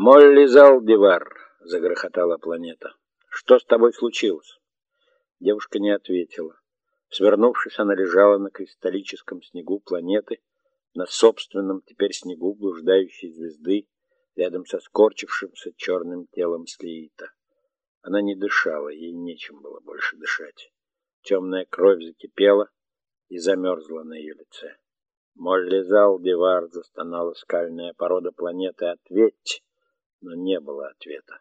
«Молли Залдивар!» — загрохотала планета. «Что с тобой случилось?» Девушка не ответила. Свернувшись, она лежала на кристаллическом снегу планеты, на собственном теперь снегу блуждающей звезды, рядом со скорчившимся черным телом Слиита. Она не дышала, ей нечем было больше дышать. Темная кровь закипела и замерзла на ее лице. «Молли Залдивар!» — застонала скальная порода планеты. «Ответьте!» Но не было ответа.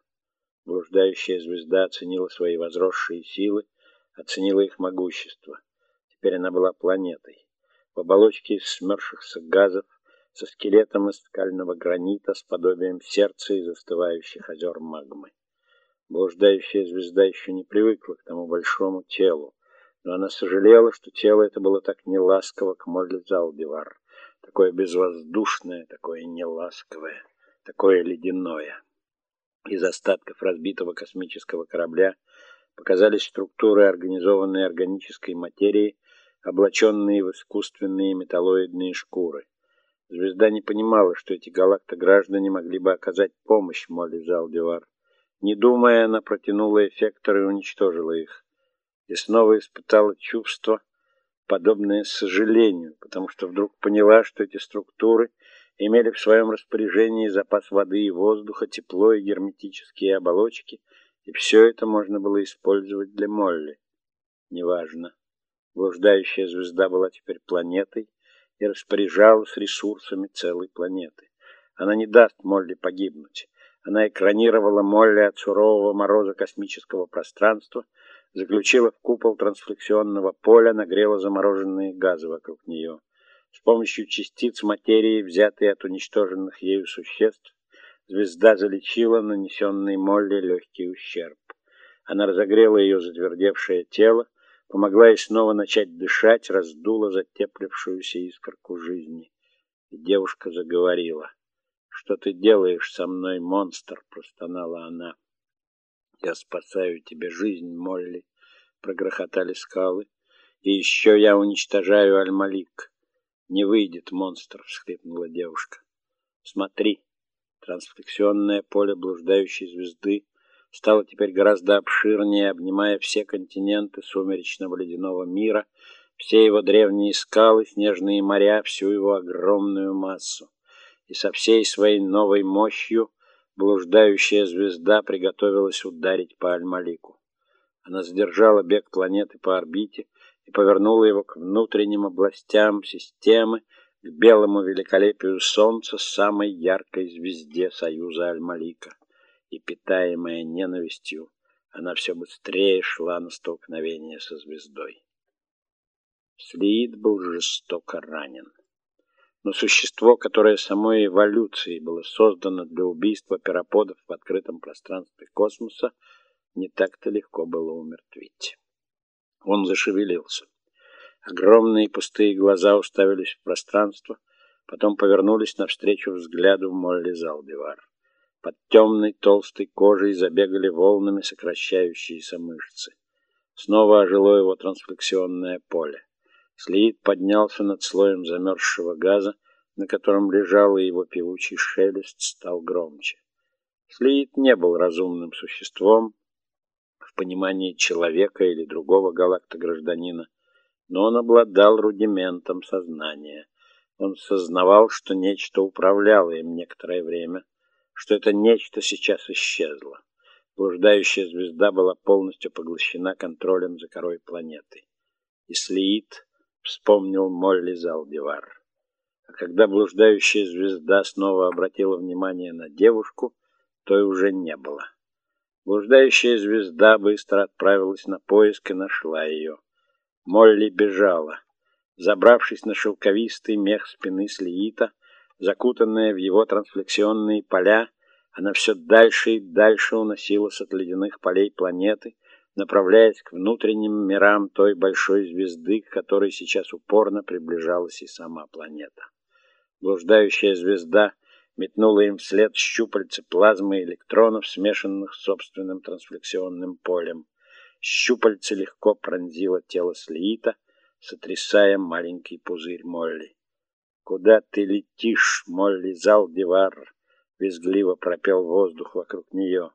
Блуждающая звезда оценила свои возросшие силы, оценила их могущество. Теперь она была планетой. В оболочке из смерзшихся газов, со скелетом из скального гранита, с подобием сердца и застывающих озер магмы. Блуждающая звезда еще не привыкла к тому большому телу, но она сожалела, что тело это было так неласково к Молли Залдивар, такое безвоздушное, такое неласковое такое ледяное. Из остатков разбитого космического корабля показались структуры организованной органической материи, облаченные в искусственные металлоидные шкуры. Звезда не понимала, что эти галактограждане могли бы оказать помощь Молли Залдивар. Не думая, она протянула эффекторы и уничтожила их. И снова испытала чувство, подобное сожалению, потому что вдруг поняла, что эти структуры — имели в своем распоряжении запас воды и воздуха, тепло и герметические оболочки, и все это можно было использовать для Молли. Неважно. Блуждающая звезда была теперь планетой и распоряжалась ресурсами целой планеты. Она не даст Молли погибнуть. Она экранировала Молли от сурового мороза космического пространства, заключила в купол трансфлексионного поля, нагрела замороженные газы вокруг нее. С помощью частиц материи, взятой от уничтоженных ею существ, звезда залечила нанесенный Молли легкий ущерб. Она разогрела ее затвердевшее тело, помогла ей снова начать дышать, раздула затеплившуюся искорку жизни. И девушка заговорила. «Что ты делаешь со мной, монстр?» — простонала она. «Я спасаю тебе жизнь, Молли», — прогрохотали скалы. «И еще я уничтожаю Аль-Малик». «Не выйдет, монстр!» — всхлипнула девушка. «Смотри!» Трансфлексионное поле блуждающей звезды стало теперь гораздо обширнее, обнимая все континенты сумеречного ледяного мира, все его древние скалы, снежные моря, всю его огромную массу. И со всей своей новой мощью блуждающая звезда приготовилась ударить по Аль-Малику. Она задержала бег планеты по орбите, и повернула его к внутренним областям системы, к белому великолепию солнца, самой яркой звезде союза Аль-Малика. И, питаемая ненавистью, она все быстрее шла на столкновение со звездой. Слиит был жестоко ранен. Но существо, которое самой эволюцией было создано для убийства пироподов в открытом пространстве космоса, не так-то легко было умертвить. Он зашевелился. Огромные пустые глаза уставились в пространство, потом повернулись навстречу взгляду Молли Залдивар. Под темной толстой кожей забегали волнами сокращающиеся мышцы. Снова ожило его трансфлексионное поле. Слиит поднялся над слоем замерзшего газа, на котором лежал, и его певучий шелест стал громче. Слиит не был разумным существом, понимании человека или другого галактогражданина, но он обладал рудиментом сознания. Он сознавал, что нечто управляло им некоторое время, что это нечто сейчас исчезло. Блуждающая звезда была полностью поглощена контролем за корой планеты. И Слиит вспомнил Молли Залдивар. А когда блуждающая звезда снова обратила внимание на девушку, то и уже не было. Блуждающая звезда быстро отправилась на поиск и нашла ее. Молли бежала. Забравшись на шелковистый мех спины Слиита, закутанная в его трансфлексионные поля, она все дальше и дальше уносилась от ледяных полей планеты, направляясь к внутренним мирам той большой звезды, к которой сейчас упорно приближалась и сама планета. Блуждающая звезда — метнула им вслед щупальца плазмы электронов, смешанных с собственным трансфлексионным полем. Щупальце легко пронзило тело Слиита, сотрясая маленький пузырь Молли. «Куда ты летишь, Молли Залдивар?» визгливо пропел воздух вокруг нее.